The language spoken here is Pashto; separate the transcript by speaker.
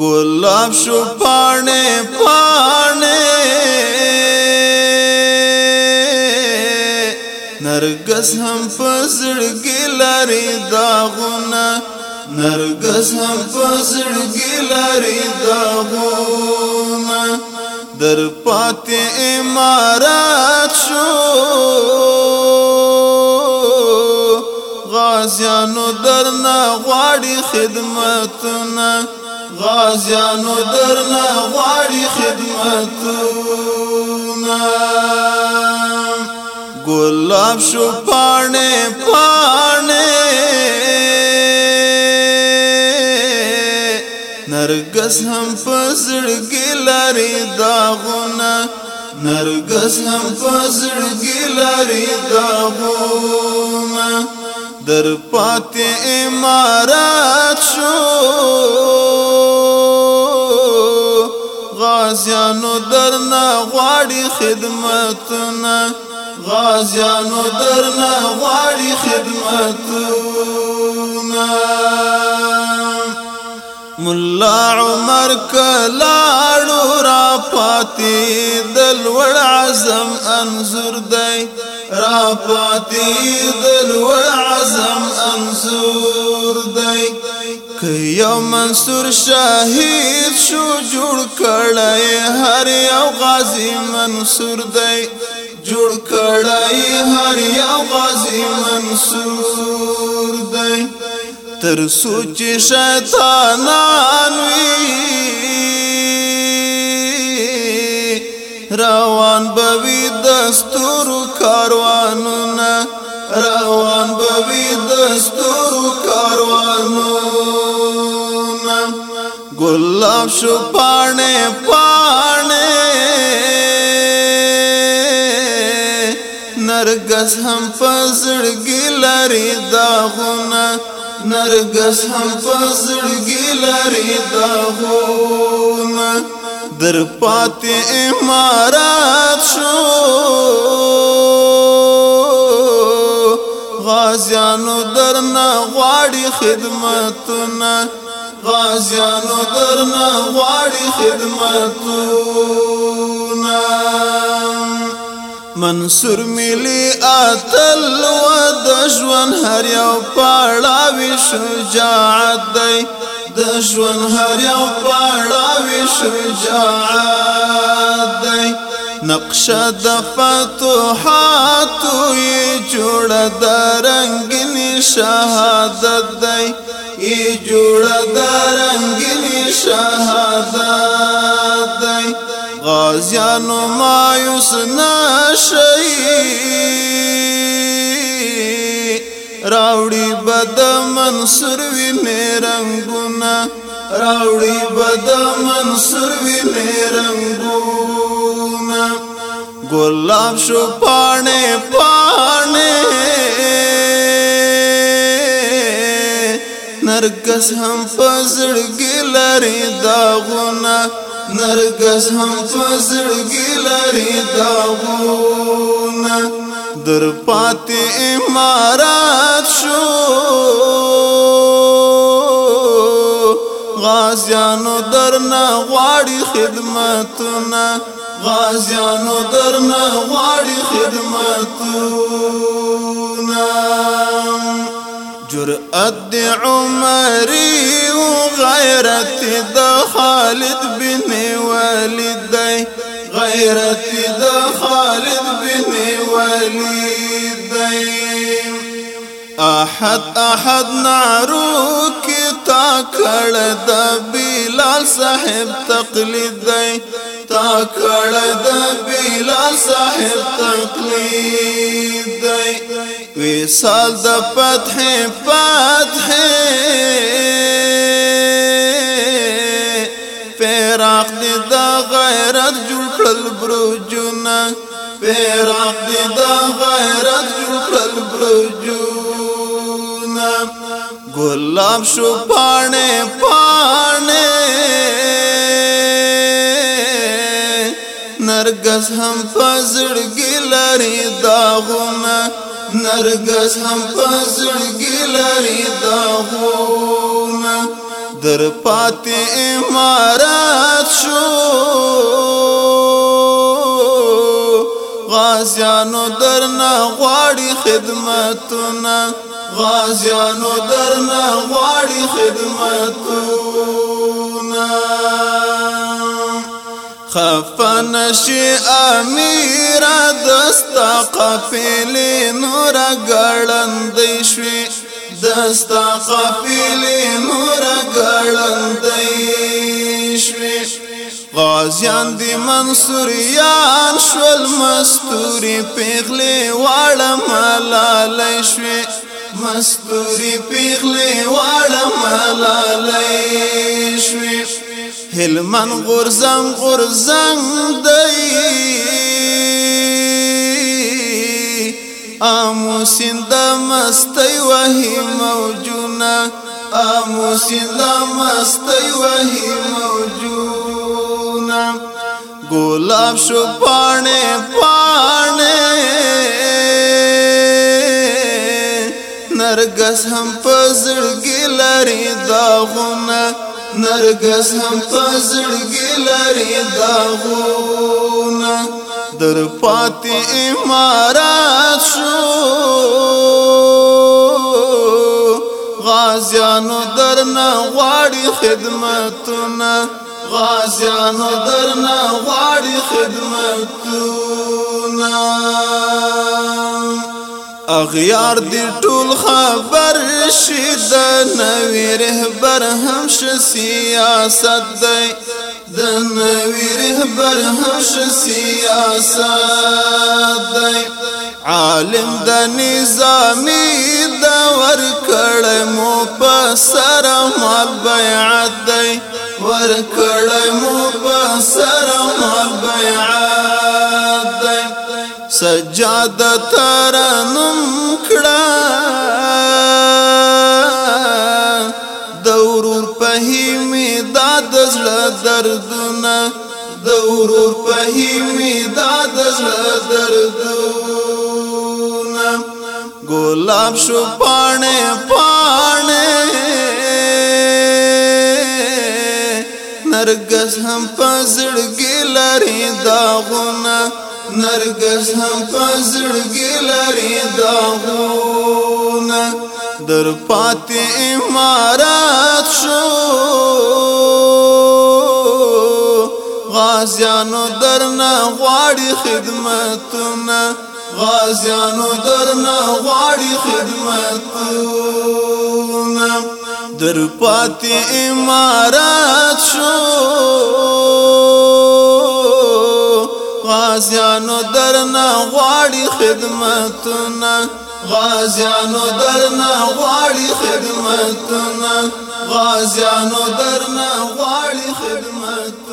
Speaker 1: گلاب شو پانے پانے نرگس هم پزړګي لري داغونه نرګس هم پزړګي لري داغونه در پاتې امارات شو غازیانو درنا غواړي خدمتونه غازیانو درنا غواړي خدمتونه ګلاب شو پاڼه پاڼه نرګس هم پزړ ګلاري داغونه نرګس هم پزړ ګلاري داغونه در پاتې امارات شو غازیانو درنا غواړي خدمتونه غازیانو درنا غواړي خدمتونه مولا عمر کلاړو را پاتې د لوړ عزم انزور دی را پاتې د لوړ عزم انزور یو منصور شهید شو جوړ کړی هر یو غازی منصور دی جوړ کړی هر یو غازی منصور دی تر سوچ شیطانان وی روان بوی دستور کاروانونه روان بوی دستور کاروانونه گلاب شو پانے پانے نرگس هم پزړګي لري داغونه نرګس هم پزړګي لري داغونه در پاتې امارات شو غازیانو درنه غواړي خدمتونه غازیانو درنا غواړي خدمتونه منصور ملي اتل و د ژوند هر یو پړاوي شجاعت دی د ژوند هر یو پړاوي شجاعت دی نقشه د فتوحات یې جوړ د رنگین شهادت دی جوڑ رنگی شادی آ جانو مایوس ناش راوڑی بدمن سر بھی نی راوڑی نا روڑی بدمن سر گلاب شو پانے پانے نرګس هم پزړګي لري داغونه نرګس هم پزړګي لري داغونه در پاتې امارات شو غازیانو درنا غواړي خدمتونه غازیانو درنا غواړي خدمتونه جرأت دي عمري وغيرت دا خالد بن والدي غيرت دا خالد بن والدي احد احد نعروك تاكل کړه بلال صاحب تقليدي کر ویسال پت ہے پیر آپ دیدر جڑ برجو ن پیراپ دید غیرت جڑ برجو ن گلاب شو پانے پانے نرګس هم پزړګي لري داغونه نرګس هم پزړګي لري داغونه در پاتې امارات شو غازیانو درنا غواړي خدمتونه غازیانو درنا غواړي خدمتونه خفن شي امیر دستا قفلی نور ګړند شي دستا قفلی نور ګړند شي غازیان دی منصوریان شول مستوری پیغلی واړه ملالای شي مستوری پیغلی واړه ملالای شي هلمن غرزنگ غرزنگ دی آمو سند مستی وحی موجونا آمو سند مستی وحی موجونا گلاب شو پانے پانے نرگس هم پزړګي لري داغونه نرګس هم پزړګي لري داغونه در پاتې امارات شو غازیانو درنه غواړي خدمتونه غازیانو درنه غواړي خدمتونه اغیار دی ټول خبر شید نوی رهبر هم ش سیاست دی د نوی رهبر هم ش سیاست دی عالم د نظامی د ور کړه مو په سر ما بیعت دی ور کړه مو په سر ما بیعت سجاد ترنم کړه دورور په می داد زړه دردونه دورور په می داد زړه دردونه ګلاب شو پانه پانه نرګس هم پزړګي لري داغونه نرگس هم پزړګي لري داغونه در پاتې امارات شو غازیانو درنه غواړي خدمتونه غازیانو درنه غواړي خدمتونه در پاتې امارات شو غازیانو درنا غواړي خدمتونه غازیانو درنا غواړي خدمتونه غازیانو درنا غواړي خدمت